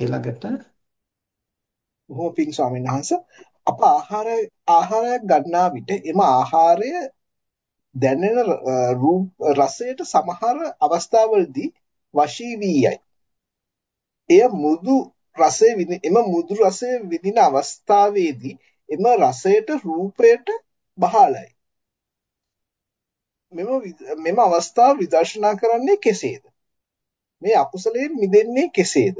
ඊළඟට බොහෝ පිං ස්වාමීන් වහන්සේ අප ආහාර ආහාරයක් ගන්නා විට එම ආහාරය දැනෙන රූප රසයට සමහර අවස්ථාවලදී වශී වී යයි. එය මෘදු රසය එම මෘදු රසය විඳින අවස්ථාවේදී එම රසයට රූපයට බහලයි. මෙම මෙම අවස්ථාව විදර්ශනා කරන්නේ කෙසේද? මේ අකුසලයෙන් මිදෙන්නේ කෙසේද?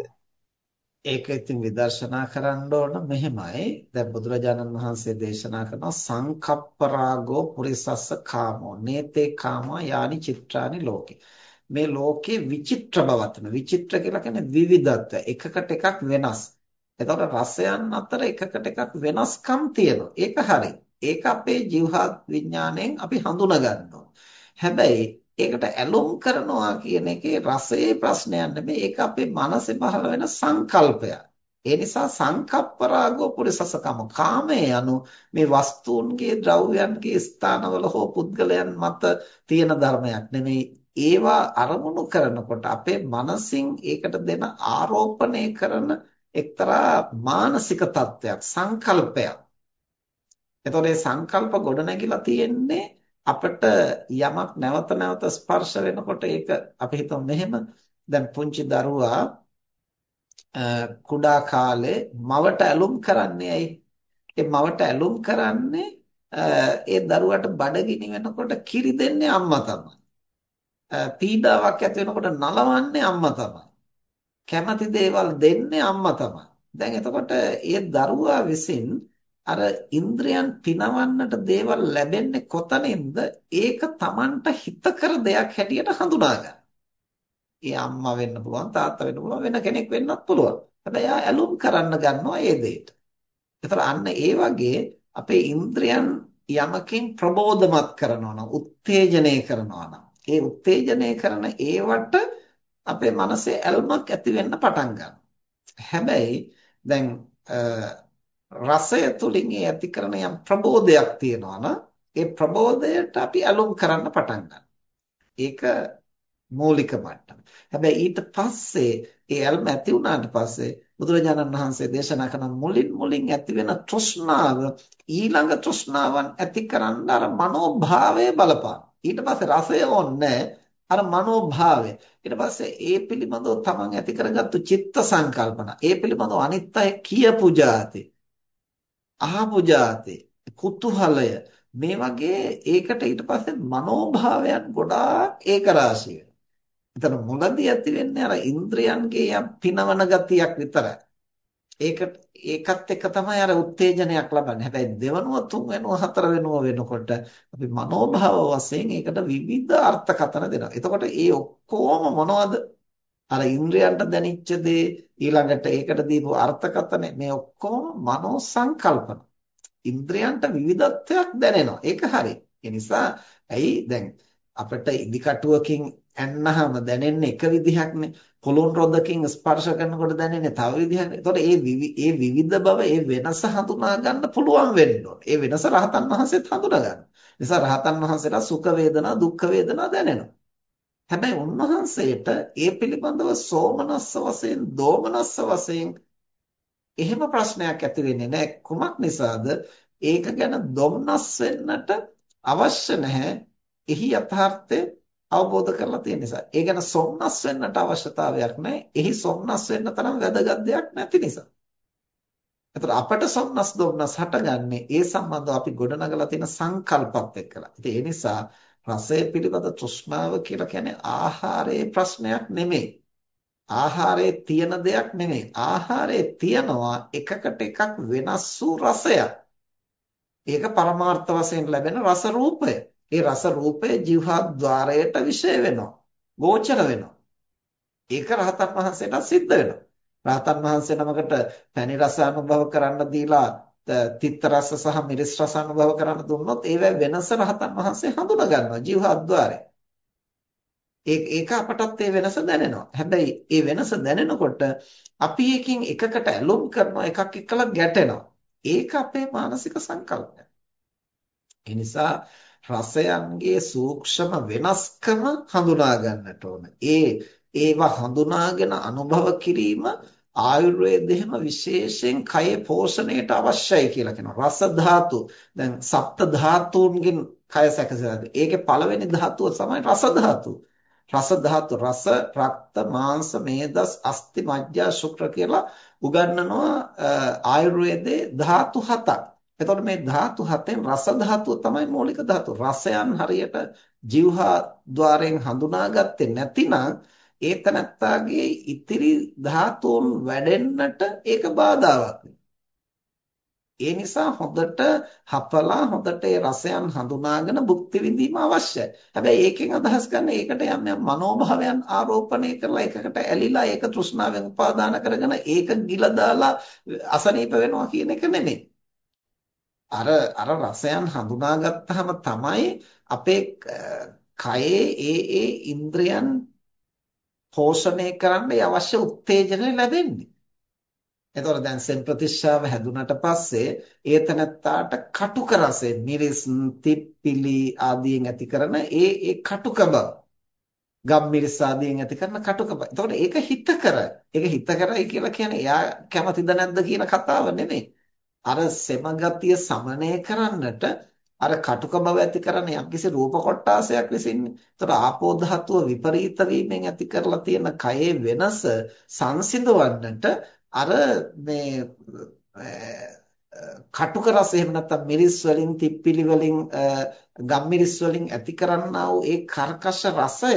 ඒක ඉතින් විදර්ශනා කරන්න ඕන මෙහෙමයි. දැන් බුදුරජාණන් වහන්සේ දේශනා කරන සංකප්පරාගෝ පුරිසස්ස කාමෝ නේතේ කාමා යානි චිත්‍රානි ලෝකේ. මේ ලෝකේ විචිත්‍ර බවතන විචිත්‍ර කියලා කියන්නේ විවිධත්ව එකකට එකක් වෙනස්. එතකොට රසයන් අතර එකකට එකක් වෙනස්කම් තියෙනවා. ඒක හරි. ඒක අපේ જીවහත් විඥාණයෙන් අපි හඳුනා ගන්නවා. හැබැයි ඒකට ඇලොම් කරනවා කියන එකේ රසයේ ප්‍රශ්නයක් නෙමෙයි ඒක අපේ මනසේ පහළ වෙන සංකල්පයක්. ඒ නිසා සංකප්ප රාගෝ පුරිසසකම කාමයේ anu මේ වස්තුන්ගේ ද්‍රව්‍යයන්ගේ ස්ථානවල හෝ පුද්ගලයන් මත තියෙන ධර්මයක් නෙමෙයි ඒවා අරමුණු කරනකොට අපේ මනසින් ඒකට දෙන ආරෝපණය කරන එක්තරා මානසික තත්වයක් සංකල්පයක්. එතකොට මේ සංකල්ප ගොඩනැගිලා තියෙන්නේ අපිට යමක් නැවත නැවත ස්පර්ශ වෙනකොට ඒක අපි හිතමු මෙහෙම දැන් පුංචි දරුවා කුඩා කාලේ මවට ඇලුම් කරන්නේ ඇයි? ඒ මවට ඇලුම් කරන්නේ ඒ දරුවට බඩගිනි වෙනකොට කිරි දෙන්නේ අම්මා තමයි. පීඩාවක් ඇති වෙනකොට නලවන්නේ අම්මා තමයි. කැමති දේවල් දෙන්නේ අම්මා තමයි. දැන් එතකොට ඒ දරුවා විසින් අර ඉන්ද්‍රයන් පිනවන්නට දේවල් ලැබෙන්නේ කොතනින්ද? ඒක Tamanට හිතකර දෙයක් හැටියට හඳුනා ගන්න. ඒ අම්මා වෙන්න පුළුවන්, තාත්තා වෙන්න පුළුවන්, වෙන කෙනෙක් වෙන්නත් පුළුවන්. හැබැයි ආ ඇලුම් කරන්න ගන්නවා ඒ දෙයට. ඒතර අන්න ඒ වගේ අපේ ඉන්ද්‍රයන් යමකින් ප්‍රබෝධමත් කරනවා නම්, උත්තේජනය කරනවා නම්, ඒ උත්තේජනය කරන ඒවට අපේ මනසේ ඇල්මක් ඇති වෙන්න පටන් ගන්නවා. හැබැයි දැන් රසය තුලින් ඒ ඇති කරන යම් ප්‍රබෝධයක් තියෙනවා නම් ඒ ප්‍රබෝධයට අපි අලුම් කරන්න පටන් ඒක මූලික මට්ටම. හැබැයි ඊට පස්සේ ඒ අල්ම ඇති වුණාට පස්සේ බුදුරජාණන් වහන්සේ දේශනා කරන මුලින් මුලින් ඇති වෙන තෘෂ්ණාව ඊළඟ තෘෂ්ණාවන් ඇති කරන්න අර මනෝභාවය බලපාන. ඊට පස්සේ රසය ඕනේ අර මනෝභාවය. ඊට පස්සේ ඒ පිළිබඳව තමන් ඇති කරගත්තු චිත්ත සංකල්පන. ඒ පිළිබඳව අනිත් අය කියපු જાති. අහපු જાති කුතුහලය මේ වගේ ඒකට ඊට පස්සේ මනෝභාවයන් ගොඩාක් ඒක රාශිය එතන මුලදී ඇති වෙන්නේ අර ඉන්ද්‍රයන්ගේ යම් පිනවන ගතියක් විතරයි. ඒකට ඒකත් එක්ක තමයි අර උත්තේජනයක් ලබන්නේ. හැබැයි දෙවනුව තුන්වෙනුව හතරවෙනුව වෙනකොට අපි මනෝභාව වශයෙන් ඒකට විවිධ අර්ථකථන දෙනවා. එතකොට ඒ ඔක්කොම මොනවද? අර ඉන්ද්‍රයන්ට දැනෙච්ච දේ ඊළඟට ඒකට දීපු අර්ථකථන මේ ඔක්කොම මනෝ සංකල්පන. ඉන්ද්‍රයන්ට විවිධත්වයක් දැනෙනවා. ඒක හරි. ඒ නිසා ඇයි දැන් අපිට ඉදිකටුවකින් ඇන්නහම දැනෙන්නේ එක විදිහක්නේ. පොළොන් රොදකින් ස්පර්ශ කරනකොට දැනෙන්නේ තව විදිහක්. ඒතකොට ඒ ඒ විවිධ බව ඒ වෙනස හඳුනා ගන්න පුළුවන් වෙන්න ඕනේ. ඒ වෙනස රහතන් වහන්සේත් හඳුනා ගන්න. නිසා රහතන් වහන්සේලා සුඛ වේදනා දුක්ඛ වේදනා දැනෙනවා. හැබැයි උන්වහන්සේට ඒ පිළිබඳව සෝමනස්ස වශයෙන්, දෝමනස්ස වශයෙන් එහෙම ප්‍රශ්නයක් ඇති වෙන්නේ නැහැ. කුමක් නිසාද? ඒක ගැන දොම්නස් වෙන්නට අවශ්‍ය නැහැ. එහි යථාර්ථය අවබෝධ කරලා තියෙන නිසා. ඒ ගැන සොම්නස් වෙන්නට අවශ්‍යතාවයක් නැහැ. එහි සොම්නස් වෙන්න තරම් වැදගත් දෙයක් නැති නිසා. එතකොට අපට සොම්නස් දොම්නස් හටගන්නේ ඒ සම්බන්ධව අපි ගොඩනගලා තියෙන සංකල්පත් එක්කලා. ඉතින් ඒ නිසා රසය පිළිබඳ තෘෂ්ණාව කියලා කියන්නේ ආහාරයේ ප්‍රශ්නයක් නෙමෙයි. ආහාරයේ තියෙන දෙයක් නෙමෙයි. ආහාරයේ තියනවා එකකට එකක් වෙනස් වූ රසයක්. ඒක පරමාර්ථ වශයෙන් ලැබෙන රස රූපය. ඒ රස රූපය જીවහා ద్వාරයට විෂය වෙනවා. ගෝචර වෙනවා. ඒක රහතන් වහන්සේට සිද්ධ වෙනවා. රහතන් වහන්සේ නමකට පැණි රස අනුභව කරන්න දීලා තිත්ත රස සහ මිරිස් රස අනුභව කරන්න දුන්නොත් ඒවැ වෙනස රහතන් වහන්සේ හඳුනා ගන්නවා ජීවහද්්වාරේ. ඒ ඒක අපටත් ඒ වෙනස දැනෙනවා. හැබැයි ඒ වෙනස දැනෙනකොට අපි එකකින් එකකට ඇලොම් කරනවා එකක් එක්කලා ගැටෙනවා. ඒක අපේ මානසික සංකල්පය. ඒ නිසා රසයන්ගේ සූක්ෂම වෙනස්කම හඳුනා ගන්නට ඕන. ඒ ඒවා හඳුනාගෙන අනුභව කිරීම ආයුර්වේදෙම විශේෂයෙන් කයේ පෝෂණයට අවශ්‍යයි කියලා කියනවා. රස ධාතු. දැන් සප්ත ධාතුන්ගෙන් කය සැකසෙනවා. ඒකේ පළවෙනි ධාතුව තමයි රස ධාතුව. රස ධාතු රස රක්ත මාංශ මේදස් අස්ති මජ්ජා ශුක්‍ර කියලා උගන්වනවා ආයුර්වේදයේ ධාතු හතක්. එතකොට මේ ධාතු හතෙන් රස ධාතුව තමයි මූලික ධාතුව. රසයන් හරියට ජීවහා ద్వාරයෙන් හඳුනාගත්තේ නැතිනම් ඒ තනත්තාගේ ඉතිරි ධාතුන් වැඩෙන්නට ඒක බාධාවක් ඒ නිසා හොඳට හපලා හොඳට ඒ රසයන් හඳුනාගෙන භුක්ති විඳීම අවශ්‍යයි. හැබැයි ඒකෙන් අදහස් ගන්න ඒකට යම් යම් මනෝභාවයන් ආරෝපණය කරලා එකකට ඇලිලා ඒක තෘෂ්ණාවෙන් උපාදාන කරගෙන ඒක ගිල දාලා අසනීප වෙනවා කියන එක නෙමෙයි. අර අර රසයන් හඳුනාගත්තාම තමයි අපේ කයේ ඒ ඒ ඉන්ද්‍රයන් පෝෂණය කරන්න අවශ්‍ය උත්තේජන ලැබෙන්නේ. එතකොට දැන් සෙන් ප්‍රතිශ්‍රාව හැදුනට පස්සේ ඒතනත්තාට කටුක රසෙ මිරිස් තිප්පිලි ආදියෙන් ඇති කරන ඒ ඒ කටුක බව ගම්මිරිස් ආදියෙන් ඇති කරන කටුක බව. එතකොට ඒක හිතකර. ඒක හිතකරයි කියලා කියන්නේ එයා කැමතිද නැද්ද කියන කතාව නෙමෙයි. අර සෙම ගතිය සමනය කරන්නට අර කටුක බව ඇති කරන යම්කිසි රූප කොටාසයක් විසින්නේ. ඒතර ආපෝ ධාතුව විපරීත වීමෙන් ඇති කරලා තියෙන කයේ වෙනස සංසිඳවන්නට අර මේ කටුක රස එහෙම නැත්නම් මිරිස් වලින් තිප්පිලි වලින් ගම්මිරිස් වලින් ඇති කරන්නා වූ ඒ කර්කශ රසය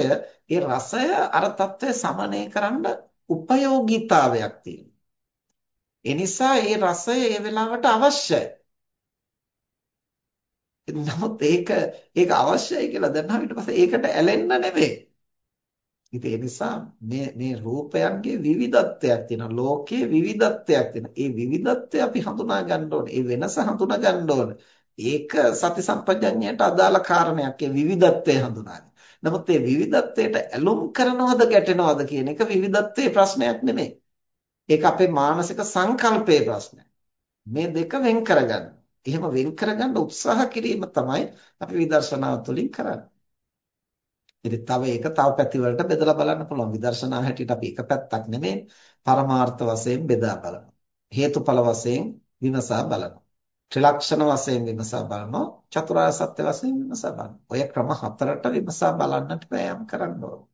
ඒ රසය අර తත්වය සමනය කරන්න උපයෝගීතාවයක් තියෙනවා. ඒ නිසා ඒ රසය ඒ වෙලාවට අවශ්‍යයි. නමුත් ඒක ඒක අවශ්‍යයි කියලා දැනහම ඊට පස්සේ ඒකට ඇලෙන්න නෙමෙයි. ඉතින් ඒ නිසා මේ මේ රූපයන්ගේ විවිධත්වයක් තියෙනවා. ලෝකයේ විවිධත්වයක් තියෙනවා. ඒ විවිධත්වය අපි හඳුනා ගන්න ඕනේ. ඒ වෙනස හඳුනා ගන්න ඕනේ. ඒක සති සම්පජඤ්ඤයට අදාළ කාරණයක්. ඒ විවිධත්වය හඳුනාගන්න. නමුත් මේ විවිධත්වයට ඇලුම් කරනවද ගැටෙනවද කියන එක විවිධත්වයේ ප්‍රශ්නයක් නෙමෙයි. ඒක අපේ මානසික සංකල්පයේ ප්‍රශ්නයක්. මේ දෙක වෙන් කරගන්න. එහෙම වෙන් කරගන්න උත්සාහ කිරීම තමයි අපි විදර්ශනාව තුළින් කරන්නේ. ඉතින් තව ඒක තව පැති වලට බෙදලා බලන්න පුළුවන්. විදර්ශනා හැටියට අපි එක පැත්තක් නෙමෙයි පරමාර්ථ වශයෙන් බෙදා බලනවා. හේතුඵල වශයෙන් විමසා බලනවා. ත්‍රිලක්ෂණ වශයෙන් විමසා බලනවා. චතුරාර්ය සත්‍ය වශයෙන් විමසා බලනවා. ඔය ක්‍රම හතරට විමසා බලන්නට වෑයම් කරන්න ඕනේ.